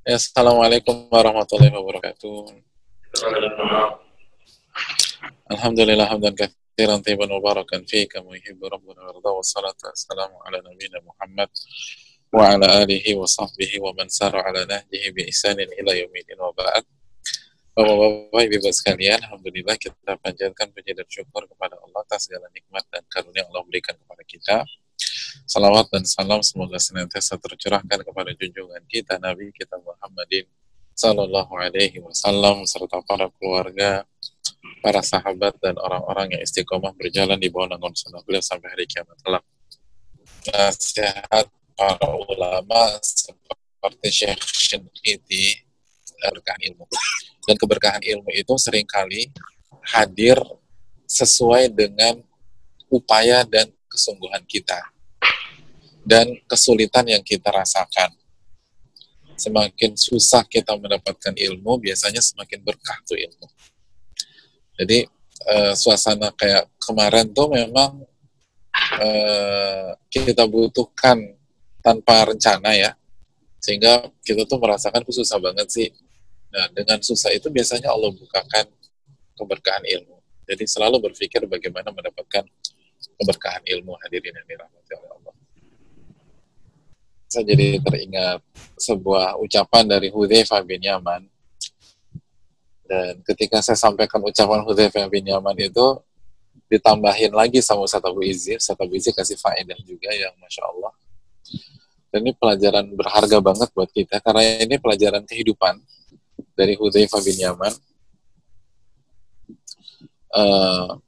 Assalamualaikum warahmatullahi wabarakatuh. Alhamdulillah hamdan katsiran tayyiban mubarakan fi kama yuhibbu rabbuna wa yarda wa salatu wassalamu ala nabiyyina Muhammad wa ala alihi wa sahbihi wa man sara ala nahjihi bi ihsanin ila yaumil wa ba'd. Bapak-bapak, ibu sekalian, Alhamdulillah kita panjatkan puji dan syukur kepada Allah atas segala nikmat dan karunia Allah berikan kepada kita. Salawat dan salam semoga senantiasa tercurahkan kepada junjungan kita Nabi kita Muhammadin Sallallahu Alaihi Wasallam serta para keluarga, para sahabat dan orang-orang yang istiqomah berjalan di bawah naungan sunnah beliau sampai hari kiamat kelak. Nasihat para ulama seperti Syekh Shinqiti berkahan ilmu. Dan keberkahan ilmu itu sering kali hadir sesuai dengan upaya dan kesungguhan kita dan kesulitan yang kita rasakan. Semakin susah kita mendapatkan ilmu, biasanya semakin berkah tuh ilmu. Jadi uh, suasana kayak kemarin tuh memang uh, kita butuhkan tanpa rencana ya, sehingga kita tuh merasakan susah banget sih. Nah dengan susah itu biasanya Allah bukakan keberkahan ilmu. Jadi selalu berpikir bagaimana mendapatkan keberkahan ilmu hadirin yang dirahmati Allah. Saya jadi teringat sebuah ucapan dari Hudzaifah bin Yaman dan ketika saya sampaikan ucapan Hudzaifah bin Yaman itu, ditambahin lagi sama Ustaz Abu Izzi. Ustaz Abu Izzi kasih faedah juga yang Masya Allah. Dan ini pelajaran berharga banget buat kita, karena ini pelajaran kehidupan dari Hudzaifah bin Yaman. Uh,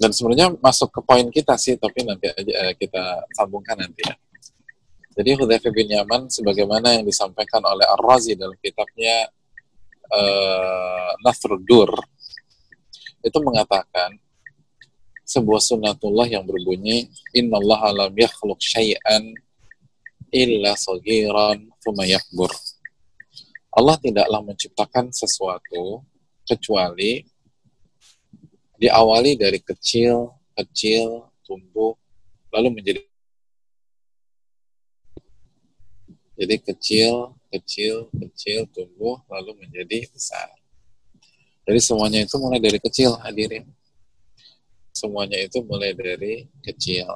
dan sebenarnya masuk ke poin kita sih, tapi nanti aja uh, kita sambungkan nanti ya. Jadi Hudzaifah bin Yaman sebagaimana yang disampaikan oleh Ar-Razi dalam kitabnya uh, Nafrudur itu mengatakan sebuah sunnatullah yang berbunyi innallaha lam yakhluq syai'an illa sagiran thumma yakbur. Allah tidaklah menciptakan sesuatu kecuali diawali dari kecil, kecil, tumbuh, lalu menjadi jadi kecil, kecil, kecil, tumbuh, lalu menjadi besar. Jadi semuanya itu mulai dari kecil, hadirin. Semuanya itu mulai dari kecil.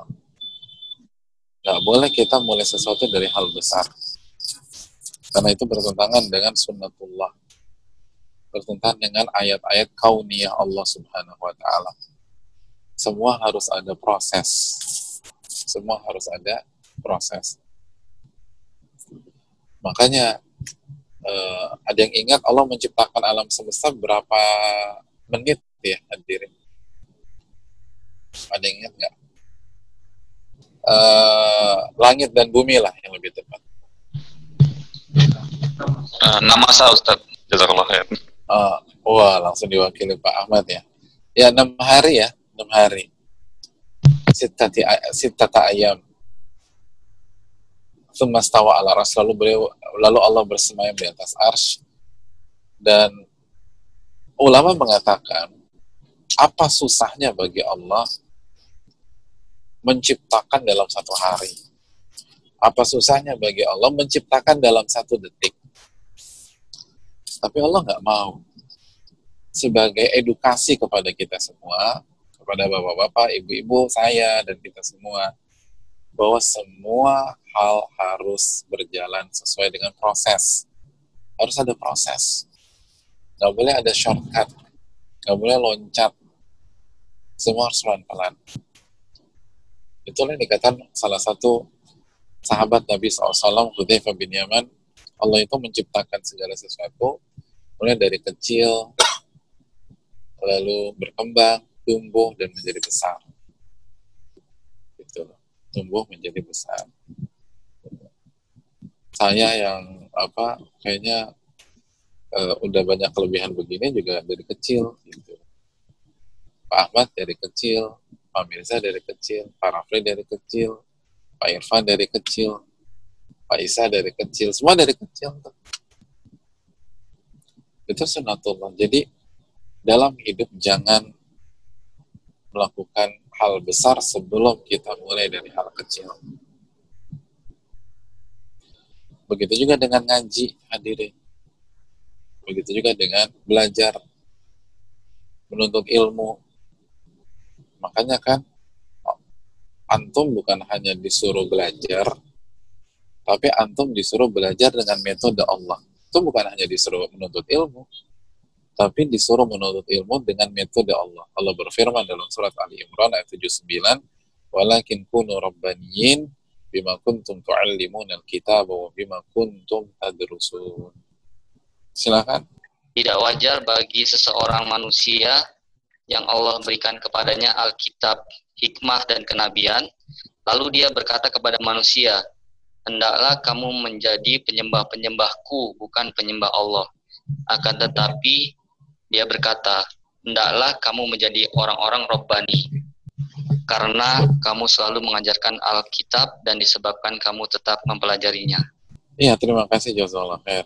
Gak boleh kita mulai sesuatu dari hal besar. Karena itu bertentangan dengan sunnatullah. Bertentangan dengan ayat-ayat kauniyah Allah subhanahu wa ta'ala. Semua harus ada proses. Semua harus ada proses. Makanya uh, ada yang ingat Allah menciptakan alam semesta berapa menit ya hadirin? Ada yang ingat nggak? Uh, langit dan bumi lah yang lebih tepat. Uh, nama saya Ustaz. Jazakallah khair. Uh, wah, langsung diwakili Pak Ahmad ya. Ya, enam hari ya, enam hari. Sitati, sitata ayam Sumastawa ala ras lalu beliau lalu Allah bersemayam di atas ars. Dan ulama mengatakan apa susahnya bagi Allah menciptakan dalam satu hari? Apa susahnya bagi Allah menciptakan dalam satu detik? Tapi Allah nggak mau. Sebagai edukasi kepada kita semua kepada bapak-bapak, ibu-ibu, saya dan kita semua bahwa semua hal harus berjalan sesuai dengan proses. Harus ada proses. Gak boleh ada shortcut. Gak boleh loncat. Semua harus pelan-pelan. Itulah yang dikatakan salah satu sahabat Nabi SAW, Hudzaifah bin Yaman, Allah itu menciptakan segala sesuatu, mulai dari kecil, lalu berkembang, tumbuh, dan menjadi besar. Tumbuh menjadi besar. Saya yang apa kayaknya uh, udah banyak kelebihan begini juga dari kecil gitu. Pak Ahmad dari kecil, Pak Mirza dari kecil, Pak Rafli dari kecil, Pak Irfan dari kecil, Pak Isa dari kecil, semua dari kecil. Itu sunatullah. Jadi dalam hidup jangan melakukan hal besar sebelum kita mulai dari hal kecil. Begitu juga dengan ngaji hadirin. Begitu juga dengan belajar menuntut ilmu. Makanya kan antum bukan hanya disuruh belajar, tapi antum disuruh belajar dengan metode Allah. Itu bukan hanya disuruh menuntut ilmu, tapi disuruh menuntut ilmu dengan metode Allah. Allah berfirman dalam surat Ali Imran ayat 79, "Walakin kunu rabbaniyin bima kuntum tu'allimuna al-kitab wa bima kuntum tadrusun." Silakan. Tidak wajar bagi seseorang manusia yang Allah berikan kepadanya Alkitab, hikmah dan kenabian, lalu dia berkata kepada manusia, "Hendaklah kamu menjadi penyembah-penyembahku, bukan penyembah Allah." Akan tetapi dia berkata, "Hendaklah kamu menjadi orang-orang robbani." Karena kamu selalu mengajarkan Alkitab dan disebabkan kamu tetap mempelajarinya. Iya, terima kasih jazakallah khair.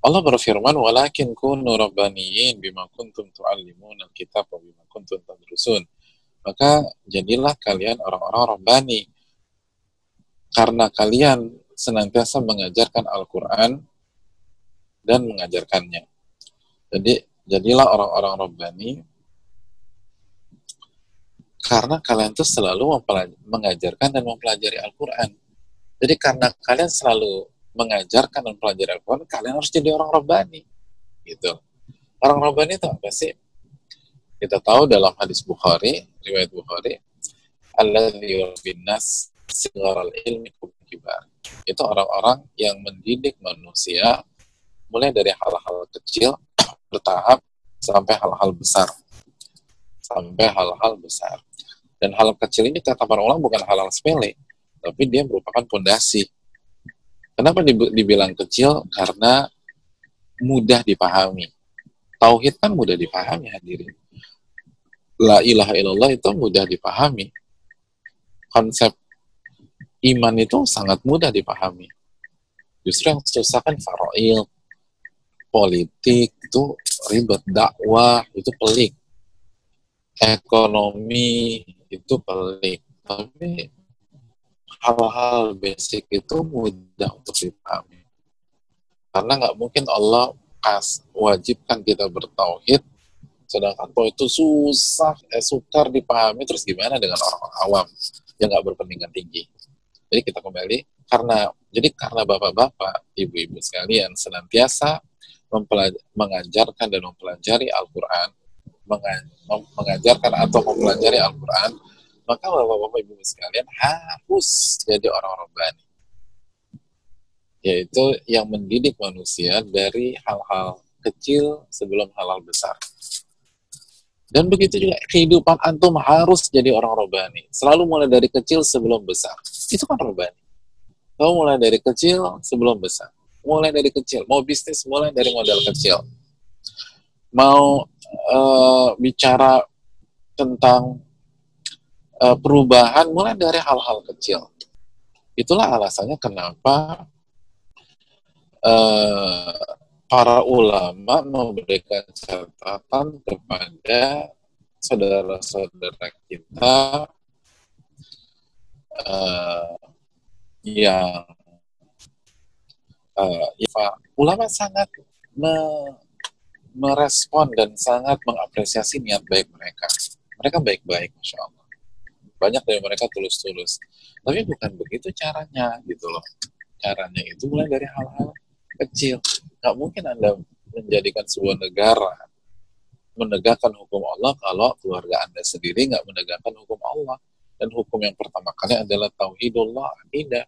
Allah berfirman, "Walakin kunu rabbaniyin bima kuntum tu'allimun alkitab wa bima kuntum tadrusun." Maka jadilah kalian orang-orang rabbani karena kalian senantiasa mengajarkan Al-Qur'an dan mengajarkannya. Jadi jadilah orang-orang Rabbani karena kalian tuh selalu mengajarkan dan mempelajari Al-Quran. Jadi karena kalian selalu mengajarkan dan mempelajari Al-Quran, kalian harus jadi orang Rabbani. Gitu. Orang Rabbani itu apa sih? Kita tahu dalam hadis Bukhari, riwayat Bukhari, sigaral ilmi kibar. Itu orang-orang yang mendidik manusia mulai dari hal-hal kecil bertahap sampai hal-hal besar. Sampai hal-hal besar. Dan hal kecil ini kata para ulama bukan hal-hal sepele, tapi dia merupakan pondasi. Kenapa dibilang kecil? Karena mudah dipahami. Tauhid kan mudah dipahami hadirin. La ilaha illallah itu mudah dipahami. Konsep iman itu sangat mudah dipahami. Justru yang susah kan farail, politik itu ribet, dakwah itu pelik, ekonomi itu pelik, tapi hal-hal basic itu mudah untuk dipahami. Karena nggak mungkin Allah kas wajibkan kita bertauhid, sedangkan toh itu susah, eh, sukar dipahami, terus gimana dengan orang awam yang nggak berpendidikan tinggi? Jadi kita kembali karena jadi karena bapak-bapak, ibu-ibu sekalian senantiasa mengajarkan dan mempelajari Al-Quran, mengajarkan atau mempelajari Al-Quran, maka bapak-bapak ibu sekalian harus jadi orang-orang bani. Yaitu yang mendidik manusia dari hal-hal kecil sebelum hal-hal besar. Dan begitu juga kehidupan antum harus jadi orang robani. Selalu mulai dari kecil sebelum besar. Itu kan robani. Kamu mulai dari kecil sebelum besar mulai dari kecil. Mau bisnis mulai dari modal kecil. Mau uh, bicara tentang uh, perubahan mulai dari hal-hal kecil. Itulah alasannya kenapa uh, para ulama memberikan catatan kepada saudara-saudara kita uh, yang uh, ulama sangat merespon dan sangat mengapresiasi niat baik mereka. Mereka baik-baik, masya Allah. Banyak dari mereka tulus-tulus. Tapi bukan begitu caranya, gitu loh. Caranya itu mulai dari hal-hal kecil. Gak mungkin Anda menjadikan sebuah negara menegakkan hukum Allah kalau keluarga Anda sendiri nggak menegakkan hukum Allah. Dan hukum yang pertama kali adalah tauhidullah, tidak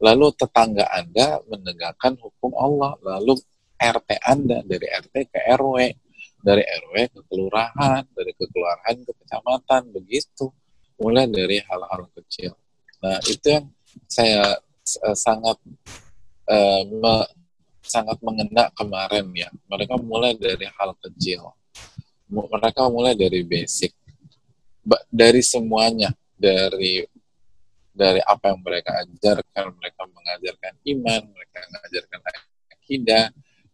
lalu tetangga Anda menegakkan hukum Allah, lalu RT Anda dari RT ke RW, dari RW ke kelurahan, dari kelurahan ke kecamatan, begitu. Mulai dari hal-hal kecil. Nah, itu yang saya uh, sangat uh, me, sangat mengena kemarin ya. Mereka mulai dari hal kecil. Mereka mulai dari basic. Dari semuanya, dari dari apa yang mereka ajarkan, mereka mengajarkan iman, mereka mengajarkan akidah,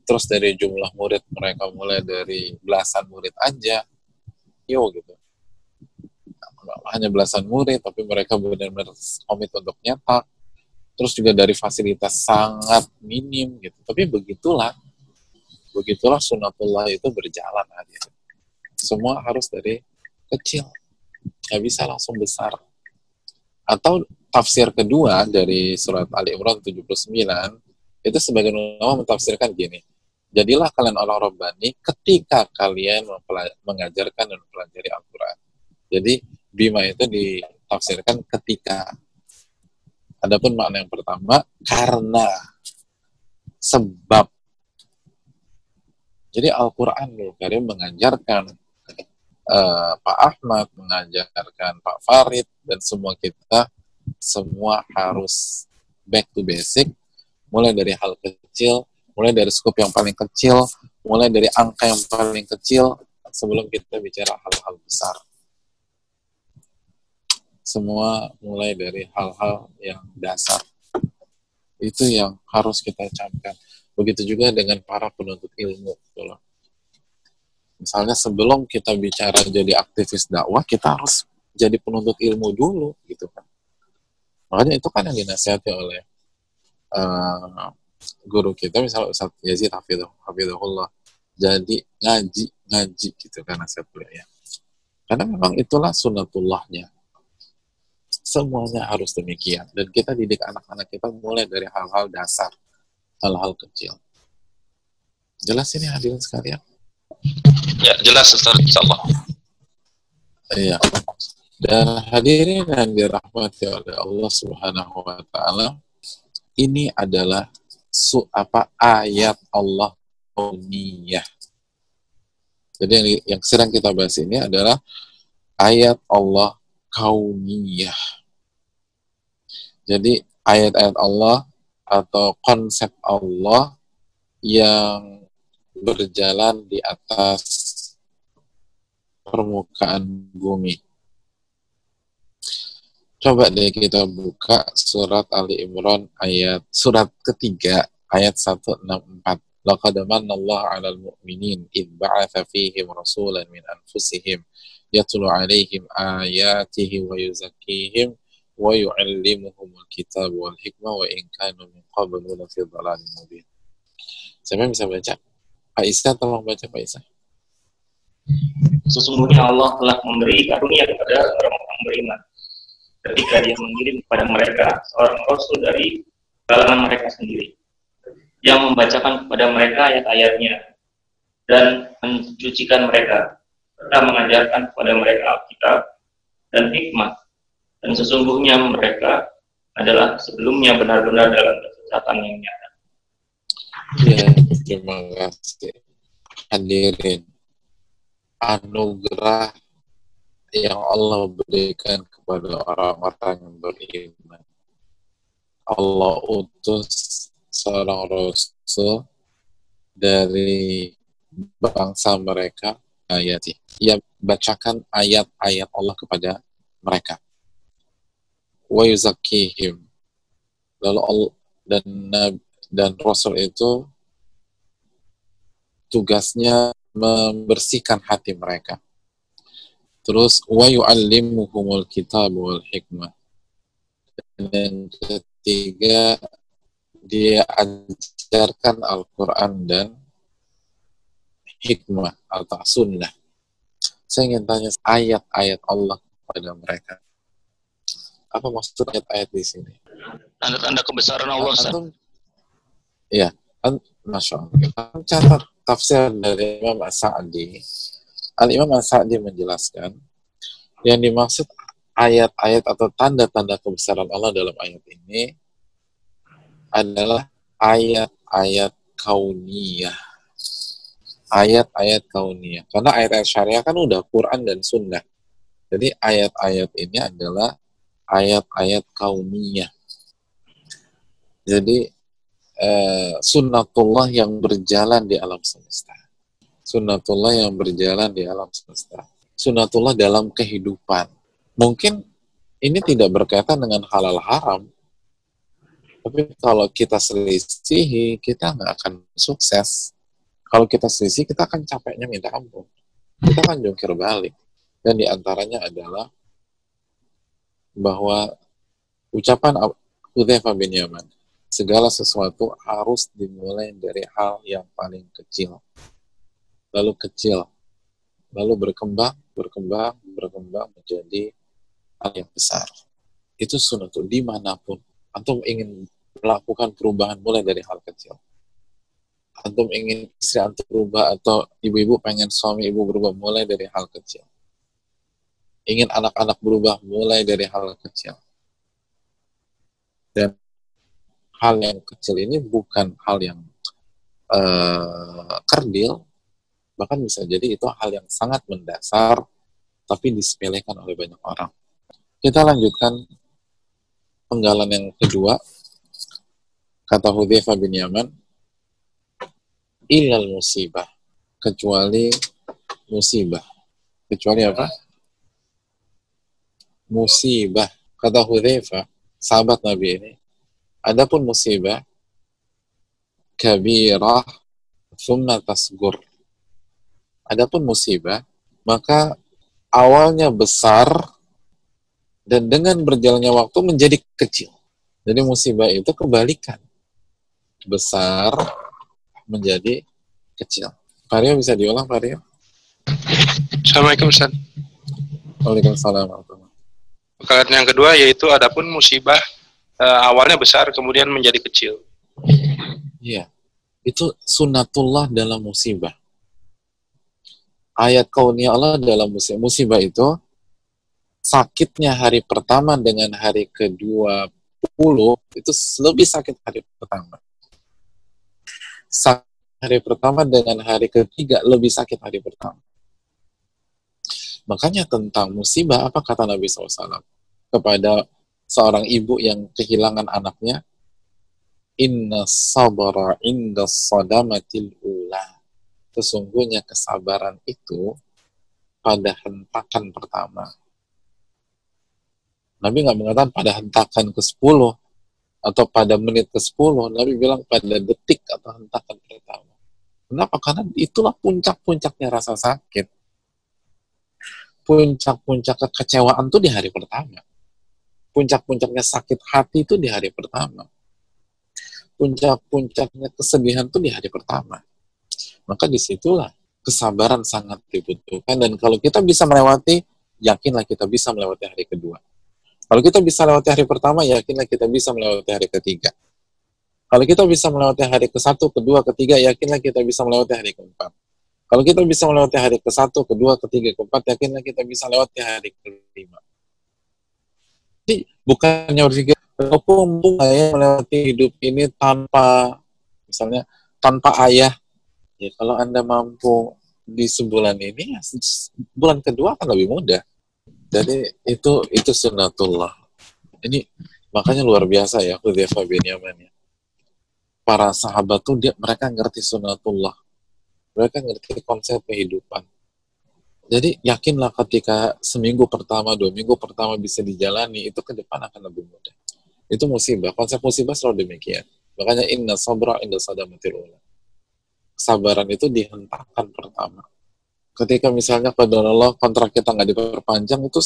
terus dari jumlah murid mereka mulai dari belasan murid aja, yo gitu. Hanya belasan murid, tapi mereka benar-benar komit untuk nyetak. terus juga dari fasilitas sangat minim gitu. Tapi begitulah, begitulah sunatullah itu berjalan hadir. Semua harus dari kecil, nggak bisa langsung besar. Atau tafsir kedua dari surat Ali Imran 79 itu sebagian ulama mentafsirkan gini. Jadilah kalian orang Rabbani ketika kalian mengajarkan dan mempelajari Al-Quran. Jadi bima itu ditafsirkan ketika Adapun makna yang pertama karena sebab. Jadi Al-Quran Karim mengajarkan uh, Pak Ahmad, mengajarkan Pak Farid, dan semua kita, semua harus back to basic, mulai dari hal kecil, mulai dari skup yang paling kecil, mulai dari angka yang paling kecil, sebelum kita bicara hal-hal besar semua mulai dari hal-hal yang dasar. Itu yang harus kita camkan. Begitu juga dengan para penuntut ilmu. Gitu. Misalnya sebelum kita bicara jadi aktivis dakwah, kita harus jadi penuntut ilmu dulu, gitu kan. Makanya itu kan yang dinasihati oleh uh, guru kita, misalnya Ustaz Yazid Hafidhullah. Jadi ngaji, ngaji gitu kan nasihat beliau ya. Karena memang itulah sunatullahnya Semuanya harus demikian. Dan kita didik anak-anak kita mulai dari hal-hal dasar, hal-hal kecil. Jelas ini hadirin sekalian? Ya, jelas Ustaz, insyaAllah. Iya. Dan hadirin yang dirahmati oleh Allah Subhanahu wa taala, ini adalah su apa ayat Allah kauniyah. Jadi yang, yang sedang kita bahas ini adalah ayat Allah kauniyah. Jadi ayat-ayat Allah atau konsep Allah yang berjalan di atas permukaan bumi. Coba deh kita buka surat Ali Imran ayat surat ketiga ayat 164. Laqad Allah 'alal mu'minin id ba'atha fihim rasulan min anfusihim yatlu 'alaihim ayatihi wa yuzakkihim wa yu'allimuhumul kitab wal hikmah wa in kanu min qablu lafi dhalalin mubin. Siapa yang bisa baca? Pak Isa tolong baca Pak Isa. Sesungguhnya Allah telah memberi karunia kepada orang-orang beriman ketika dia mengirim kepada mereka seorang rasul dari kalangan mereka sendiri yang membacakan kepada mereka ayat-ayatnya dan mencucikan mereka serta mengajarkan kepada mereka Alkitab dan hikmah dan sesungguhnya mereka adalah sebelumnya benar-benar dalam kesesatan yang nyata. Ya, terima kasih. Hadirin, anugerah yang Allah berikan kepada orang-orang yang beriman. Allah utus seorang Rasul dari bangsa mereka ayat. Ia bacakan ayat-ayat Allah kepada mereka wa yuzakkihim lalu Allah dan dan Rasul itu tugasnya membersihkan hati mereka terus wa yu'allimuhumul kitab wal hikmah dan yang ketiga dia ajarkan Al-Quran dan hikmah atau sunnah saya ingin tanya ayat-ayat Allah kepada mereka apa maksud ayat-ayat di sini? Tanda-tanda kebesaran Allah. Antum, ya, an, masya Allah. Catat tafsir dari Imam As-Sa'di. Al Imam As-Sa'di menjelaskan yang dimaksud ayat-ayat atau tanda-tanda kebesaran Allah dalam ayat ini adalah ayat-ayat kauniyah. Ayat-ayat kauniyah. Karena ayat-ayat syariah kan udah Quran dan Sunnah. Jadi ayat-ayat ini adalah ayat-ayat kauniyah. Jadi eh, sunnatullah yang berjalan di alam semesta. Sunnatullah yang berjalan di alam semesta. Sunnatullah dalam kehidupan. Mungkin ini tidak berkaitan dengan halal haram, tapi kalau kita selisihi, kita nggak akan sukses. Kalau kita selisih, kita akan capeknya minta ampun. Kita akan jungkir balik. Dan di antaranya adalah bahwa ucapan Hudzaifah bin Yaman. Segala sesuatu harus dimulai dari hal yang paling kecil. Lalu kecil. Lalu berkembang, berkembang, berkembang menjadi hal yang besar. Itu sunnah di mana pun. Antum ingin melakukan perubahan mulai dari hal kecil. Antum ingin istri antum berubah atau ibu-ibu pengen suami ibu berubah mulai dari hal kecil. Ingin anak-anak berubah mulai dari hal kecil. Dan hal yang kecil ini bukan hal yang uh, kerdil, bahkan bisa jadi itu hal yang sangat mendasar, tapi disepelekan oleh banyak orang. Kita lanjutkan penggalan yang kedua, kata Hudzaifah bin Yaman, ilal musibah, kecuali musibah. Kecuali apa? Musibah. Kata Hudzaifah, sahabat Nabi ini, Adapun musibah kabirah thumma tasgur. Adapun musibah maka awalnya besar dan dengan berjalannya waktu menjadi kecil. Jadi musibah itu kebalikan. Besar menjadi kecil. Vario bisa diulang, Vario? Assalamualaikum Ustaz. Waalaikumsalam. Perkara yang kedua yaitu adapun musibah uh, awalnya besar kemudian menjadi kecil. Iya. Itu sunatullah dalam musibah. Ayat kaunia Allah dalam musibah. Itu sakitnya hari pertama dengan hari kedua puluh itu lebih sakit hari pertama. Sakit hari pertama dengan hari ketiga lebih sakit hari pertama. Makanya tentang musibah apa kata Nabi SAW kepada seorang ibu yang kehilangan anaknya, inna sabara inda sadamatil ula. Sesungguhnya kesabaran itu pada hentakan pertama. Nabi nggak mengatakan pada hentakan ke-10 atau pada menit ke-10. Nabi bilang pada detik atau hentakan pertama. Kenapa? Karena itulah puncak-puncaknya rasa sakit. Puncak-puncak kekecewaan itu di hari pertama puncak-puncaknya sakit hati itu di hari pertama. Puncak-puncaknya kesedihan itu di hari pertama. Maka di situlah kesabaran sangat dibutuhkan. Dan kalau kita bisa melewati, yakinlah kita bisa melewati hari kedua. Kalau kita bisa melewati hari pertama, yakinlah kita bisa melewati hari ketiga. Kalau kita bisa melewati hari ke satu, kedua, ketiga, yakinlah kita bisa melewati hari keempat. Kalau kita bisa melewati hari ke satu, kedua, ketiga, keempat, yakinlah kita bisa melewati hari kelima. Jadi bukannya berpikir, mumpung saya melewati hidup ini tanpa, misalnya tanpa ayah. Ya kalau anda mampu di sebulan ini, bulan kedua akan lebih mudah. Jadi itu itu sunatullah. Ini makanya luar biasa ya Hudzaifah bin Yaman ya. Para sahabat tuh dia mereka ngerti sunatullah. Mereka ngerti konsep kehidupan jadi yakinlah ketika seminggu pertama, dua minggu pertama bisa dijalani, itu ke depan akan lebih mudah. Itu musibah. Konsep musibah selalu demikian. Makanya inna sabra inda sadamatil. Kesabaran itu dihentakkan pertama. Ketika misalnya Allah kontrak kita nggak diperpanjang, itu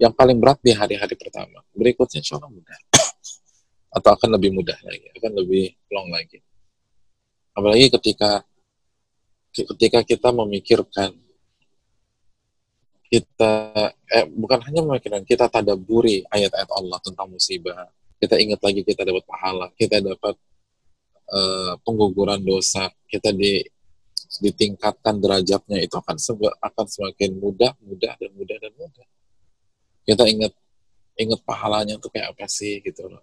yang paling berat di hari-hari pertama. Berikutnya insya Allah mudah. Atau akan lebih mudah lagi, akan lebih long lagi. Apalagi ketika ketika kita memikirkan kita eh, bukan hanya memikirkan kita tadaburi ayat-ayat Allah tentang musibah kita ingat lagi kita dapat pahala kita dapat uh, pengguguran dosa kita di ditingkatkan derajatnya itu akan akan semakin mudah mudah dan mudah dan mudah kita ingat ingat pahalanya tuh kayak apa sih gitu loh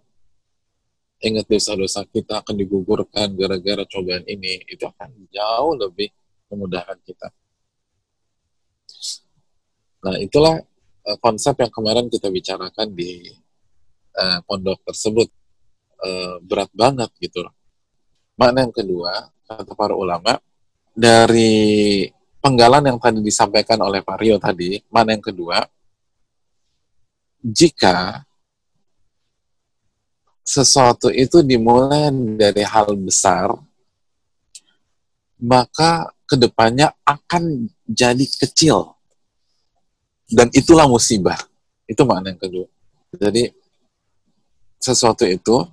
ingat dosa-dosa kita akan digugurkan gara-gara cobaan ini itu akan jauh lebih memudahkan kita Nah, itulah uh, konsep yang kemarin kita bicarakan di uh, pondok tersebut. Uh, berat banget gitu loh. Makna yang kedua, kata para ulama, dari penggalan yang tadi disampaikan oleh Pak Rio tadi, makna yang kedua, jika sesuatu itu dimulai dari hal besar, maka ke depannya akan jadi kecil dan itulah musibah. Itu makna yang kedua. Jadi sesuatu itu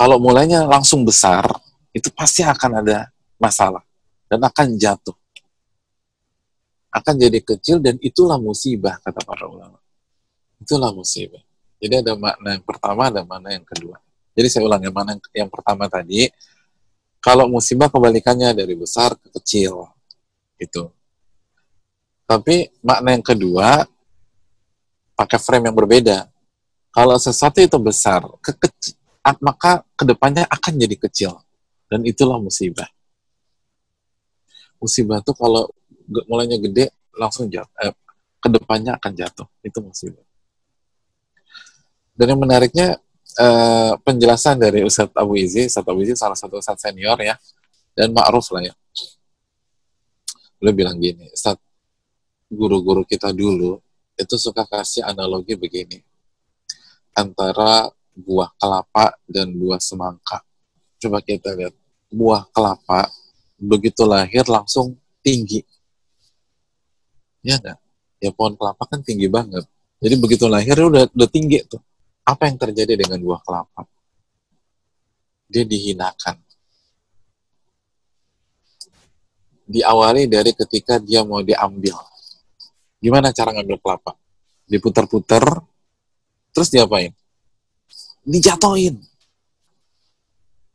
kalau mulainya langsung besar, itu pasti akan ada masalah dan akan jatuh. Akan jadi kecil dan itulah musibah kata para ulama. Itulah musibah. Jadi ada makna yang pertama, ada makna yang kedua. Jadi saya ulang yang mana yang, pertama tadi, kalau musibah kebalikannya dari besar ke kecil. Itu. Tapi makna yang kedua pakai frame yang berbeda. Kalau sesuatu itu besar, ke kecil, maka ke depannya akan jadi kecil. Dan itulah musibah. Musibah itu kalau mulainya gede langsung jatuh eh, ke depannya akan jatuh itu musibah dan yang menariknya eh, penjelasan dari Ustadz Abu Izi Ustadz Abu Izi salah satu Ustadz senior ya dan ma'ruf lah ya beliau bilang gini Ustadz guru-guru kita dulu itu suka kasih analogi begini antara buah kelapa dan buah semangka coba kita lihat buah kelapa begitu lahir langsung tinggi Ya enggak? Ya pohon kelapa kan tinggi banget. Jadi begitu lahir udah udah tinggi tuh. Apa yang terjadi dengan buah kelapa? Dia dihinakan. Diawali dari ketika dia mau diambil. Gimana cara ngambil kelapa? Diputar-putar, terus diapain? Dijatoin.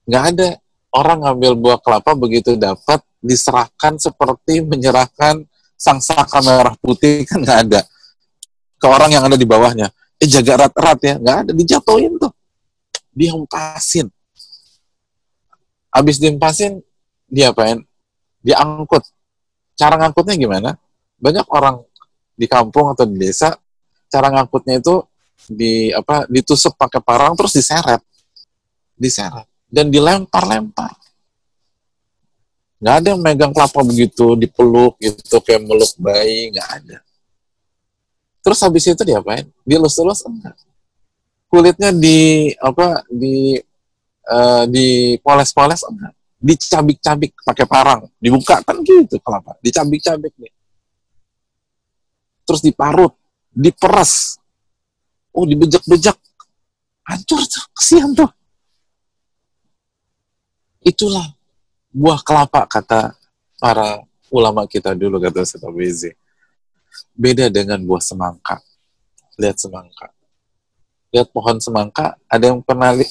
Nggak ada. Orang ngambil buah kelapa begitu dapat diserahkan seperti menyerahkan sang saka merah putih kan nggak ada. Ke orang yang ada di bawahnya. Eh jaga erat-erat ya. Nggak ada. Dijatuhin tuh. Dihempasin habis dihempasin dia apain diangkut. Cara ngangkutnya gimana? Banyak orang di kampung atau di desa cara ngangkutnya itu di apa ditusuk pakai parang terus diseret. Diseret. Dan dilempar-lempar. Nggak ada yang megang kelapa begitu dipeluk gitu kayak meluk bayi nggak ada. Terus habis itu diapain? Dilus-lus? Enggak. Kulitnya di apa di uh, di poles-poles enggak. Dicabik-cabik pakai parang. Dibuka kan gitu kelapa. Dicabik-cabik nih. Terus diparut diperas oh dibejak-bejak hancur tuh kesian tuh itulah buah kelapa kata para ulama kita dulu kata Ustaz Abizi. Beda dengan buah semangka. Lihat semangka. Lihat pohon semangka, ada yang pernah li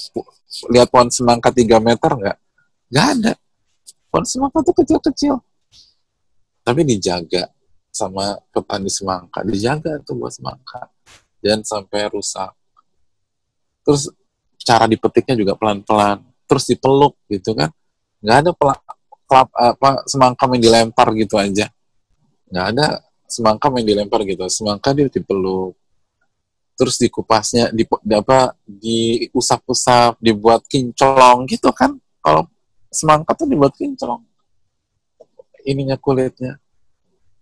lihat pohon semangka 3 meter nggak? Nggak ada. Pohon semangka tuh kecil-kecil. Tapi dijaga sama petani semangka. Dijaga tuh buah semangka. Jangan sampai rusak. Terus cara dipetiknya juga pelan-pelan. Terus dipeluk gitu kan. Nggak ada pelak, kelap, apa semangka yang dilempar gitu aja. Nggak ada semangka yang dilempar gitu. Semangka dia dipeluk. Terus dikupasnya di, di apa diusap-usap dibuat kinclong gitu kan. Kalau semangka tuh dibuat kinclong. Ininya kulitnya.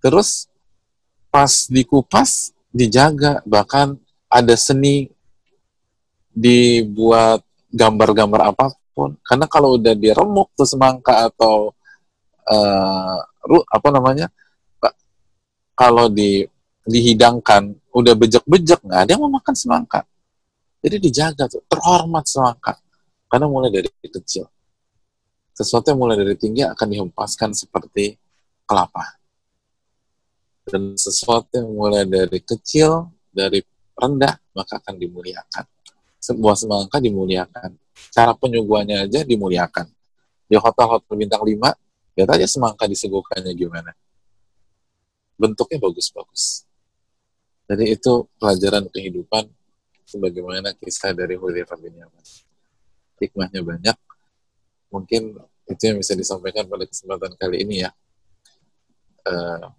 Terus pas dikupas dijaga. Bahkan ada seni dibuat gambar-gambar apa pun karena kalau udah diremuk tuh semangka atau uh, apa namanya kalau di dihidangkan udah bejek-bejek nggak ada yang mau makan semangka. Jadi dijaga tuh terhormat semangka. Karena mulai dari kecil. Sesuatu yang mulai dari tinggi akan dihempaskan seperti kelapa dan sesuatu yang mulai dari kecil dari rendah maka akan dimuliakan sebuah semangka dimuliakan cara penyuguhannya aja dimuliakan. Di hotel-hotel bintang 5, lihat aja semangka disuguhkannya gimana. Bentuknya bagus-bagus. Jadi itu pelajaran kehidupan sebagaimana kisah dari Hudzaifah bin Yaman. Hikmahnya banyak. Mungkin itu yang bisa disampaikan pada kesempatan kali ini ya. Uh,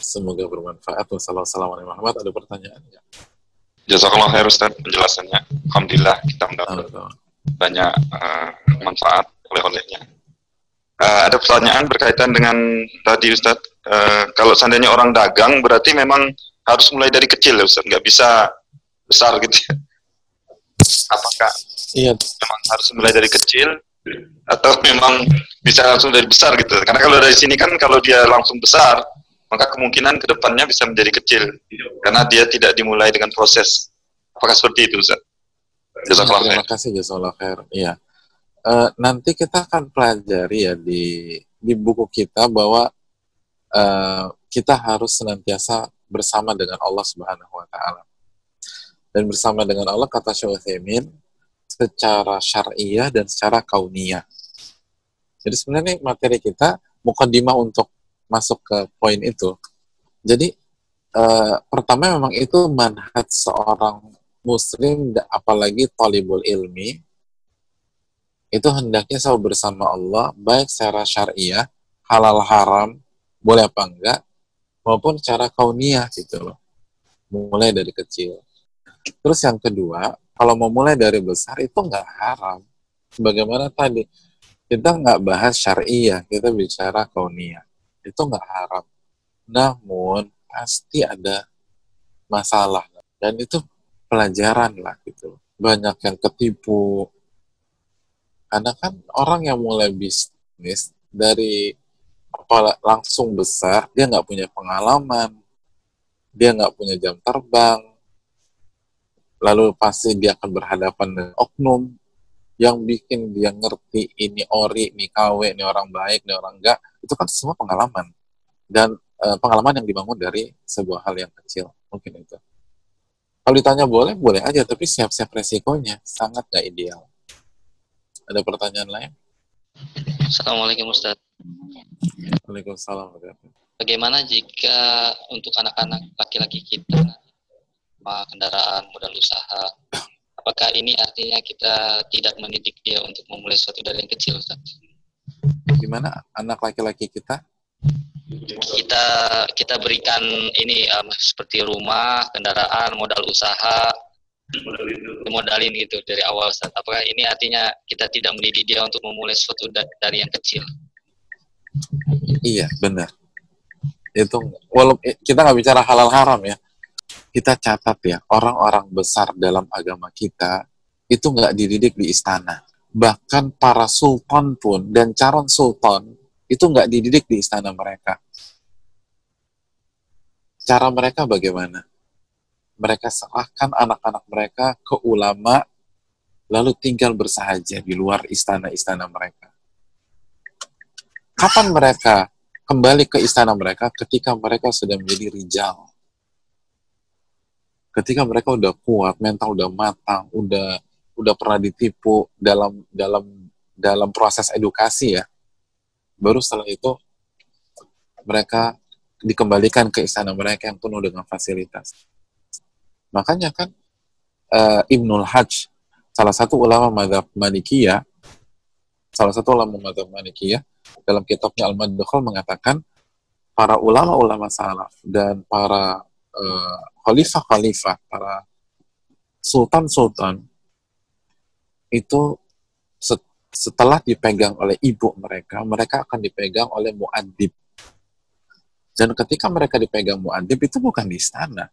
semoga bermanfaat. Wassalamualaikum warahmatullahi wabarakatuh. Ada pertanyaan ya? Jazakallah khair Ustaz penjelasannya. Alhamdulillah kita mendapat banyak uh, manfaat oleh-olehnya. Uh, ada pertanyaan berkaitan dengan tadi Ustaz. Uh, kalau seandainya orang dagang berarti memang harus mulai dari kecil ya Ustaz, nggak bisa besar gitu. Ya. Apakah iya. memang harus mulai dari kecil atau memang bisa langsung dari besar gitu? Karena kalau dari sini kan kalau dia langsung besar maka kemungkinan ke depannya bisa menjadi kecil karena dia tidak dimulai dengan proses Apakah seperti itu Ustaz? Jazakallah Terima kasih Jazakallah khair. Iya. Uh, nanti kita akan pelajari ya di di buku kita bahwa uh, kita harus senantiasa bersama dengan Allah Subhanahu wa taala. Dan bersama dengan Allah kata Syaikhul secara syariah dan secara kauniyah. Jadi sebenarnya materi kita mukadimah untuk masuk ke poin itu. Jadi uh, pertama memang itu manhaj seorang muslim apalagi talibul ilmi itu hendaknya selalu bersama Allah baik secara syariah halal haram boleh apa enggak maupun secara kauniyah gitu loh. Mulai dari kecil. Terus yang kedua kalau mau mulai dari besar itu enggak haram. Sebagaimana tadi? Kita nggak bahas syariah kita bicara kauniyah itu nggak haram. Namun pasti ada masalah. Dan itu pelajaran lah gitu. Banyak yang ketipu. Karena kan orang yang mulai bisnis dari apa langsung besar dia nggak punya pengalaman. Dia nggak punya jam terbang. Lalu pasti dia akan berhadapan dengan oknum yang bikin dia ngerti ini ori, ini KW, ini orang baik, ini orang enggak, itu kan semua pengalaman. Dan uh, pengalaman yang dibangun dari sebuah hal yang kecil mungkin itu. Kalau ditanya boleh boleh aja tapi siap-siap resikonya sangat gak ideal. Ada pertanyaan lain? Assalamualaikum Ustaz. Waalaikumsalam Bagaimana jika untuk anak-anak laki-laki kita kendaraan modal usaha apakah ini artinya kita tidak mendidik dia untuk memulai sesuatu dari yang kecil Ustaz? Gimana anak laki-laki kita kita kita berikan ini um, seperti rumah, kendaraan, modal usaha, modalin gitu dari awal Ustaz. Apakah ini artinya kita tidak mendidik dia untuk memulai sesuatu dari yang kecil? Iya, benar. Itu walaupun kita nggak bicara halal haram ya, kita catat ya orang-orang besar dalam agama kita itu nggak dididik di istana. Bahkan para sultan pun dan calon sultan itu nggak dididik di istana mereka. Cara mereka bagaimana? Mereka serahkan anak-anak mereka ke ulama, lalu tinggal bersahaja di luar istana-istana mereka. Kapan mereka kembali ke istana mereka? Ketika mereka sudah menjadi rijal. Ketika mereka udah kuat, mental udah matang, udah udah pernah ditipu dalam dalam dalam proses edukasi ya, baru setelah itu mereka dikembalikan ke istana mereka yang penuh dengan fasilitas. Makanya kan uh, Ibnul Hajj, salah satu ulama madhab Malikiyah, salah satu ulama madhab Malikiyah, dalam kitabnya Al-Madkhul mengatakan, para ulama-ulama salaf dan para uh, khalifah-khalifah, para sultan-sultan, itu setelah dipegang oleh ibu mereka, mereka akan dipegang oleh muadib. Dan ketika mereka dipegang muadib itu bukan di istana.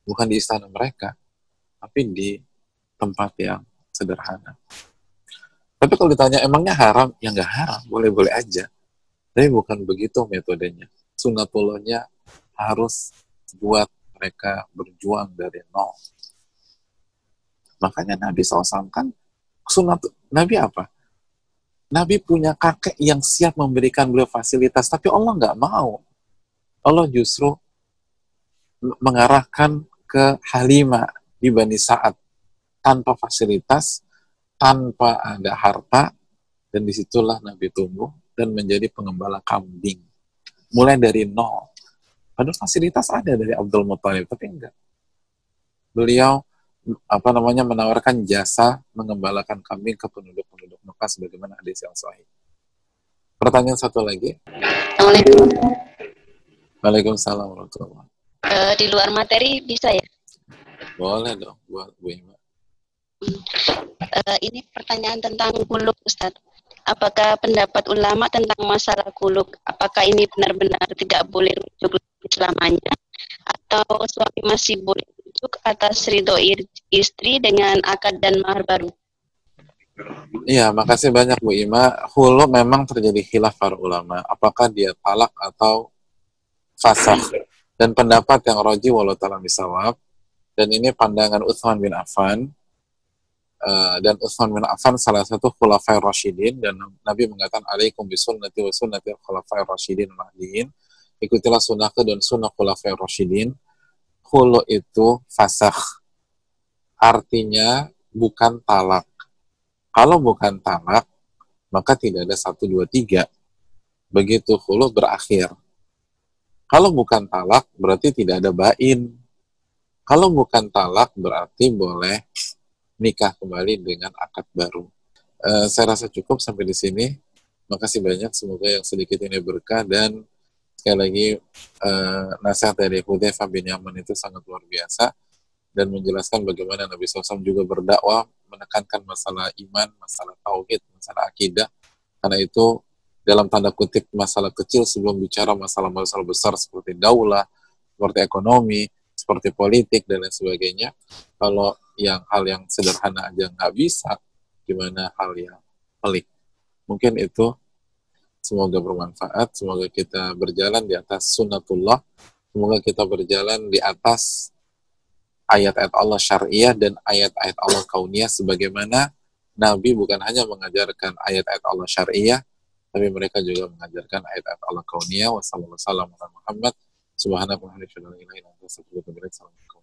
Bukan di istana mereka, tapi di tempat yang sederhana. Tapi kalau ditanya emangnya haram? Ya nggak haram, boleh-boleh aja. Tapi bukan begitu metodenya. Sunatullahnya harus buat mereka berjuang dari nol. Makanya Nabi SAW kan sunat Nabi apa? Nabi punya kakek yang siap memberikan beliau fasilitas, tapi Allah nggak mau. Allah justru mengarahkan ke Halimah di Bani Sa'ad tanpa fasilitas, tanpa ada harta, dan di situlah Nabi tumbuh dan menjadi pengembala kambing. Mulai dari nol. Padahal fasilitas ada dari Abdul Muthalib, tapi enggak. Beliau apa namanya menawarkan jasa mengembalakan kambing ke penduduk-penduduk Mekah sebagaimana hadis yang sahih. Pertanyaan satu lagi. Assalamualaikum. Waalaikumsalam warahmatullahi uh, Di luar materi bisa ya? Boleh dong, buat Bu Ima. Uh, ini pertanyaan tentang kuluk Ustaz. Apakah pendapat ulama tentang masalah kuluk, apakah ini benar-benar tidak boleh rujuk selamanya? Atau suami masih boleh rujuk atas ridho istri dengan akad dan mahar baru. Iya, makasih banyak Bu Ima. Hulu memang terjadi khilaf para ulama. Apakah dia talak atau fasah? Dan pendapat yang roji walau taala misawab Dan ini pandangan Uthman bin Affan. Uh, dan Uthman bin Affan salah satu khulafai Rashidin dan Nabi mengatakan alaikum bisunnati wa sunnati khulafai Rashidin mahdiin ikutilah sunnahku dan sunnah khulafai Rashidin khulu itu fasakh artinya bukan talak kalau bukan talak maka tidak ada satu dua tiga begitu khulu berakhir kalau bukan talak berarti tidak ada bain kalau bukan talak berarti boleh nikah kembali dengan akad baru. Uh, saya rasa cukup sampai di sini. Makasih banyak. Semoga yang sedikit ini berkah dan sekali lagi uh, nasihat dari Hudzaifah bin Yaman itu sangat luar biasa dan menjelaskan bagaimana Nabi SAW juga berdakwah menekankan masalah iman, masalah tauhid, masalah akidah. Karena itu dalam tanda kutip masalah kecil sebelum bicara masalah-masalah besar seperti daulah, seperti ekonomi, seperti politik dan lain sebagainya. Kalau yang hal yang sederhana aja nggak bisa, gimana hal yang pelik? Mungkin itu semoga bermanfaat, semoga kita berjalan di atas sunnatullah, semoga kita berjalan di atas ayat-ayat Allah syariah dan ayat-ayat Allah kauniyah sebagaimana Nabi bukan hanya mengajarkan ayat-ayat Allah syariah, tapi mereka juga mengajarkan ayat-ayat Allah kauniyah. Wassalamualaikum warahmatullahi wabarakatuh.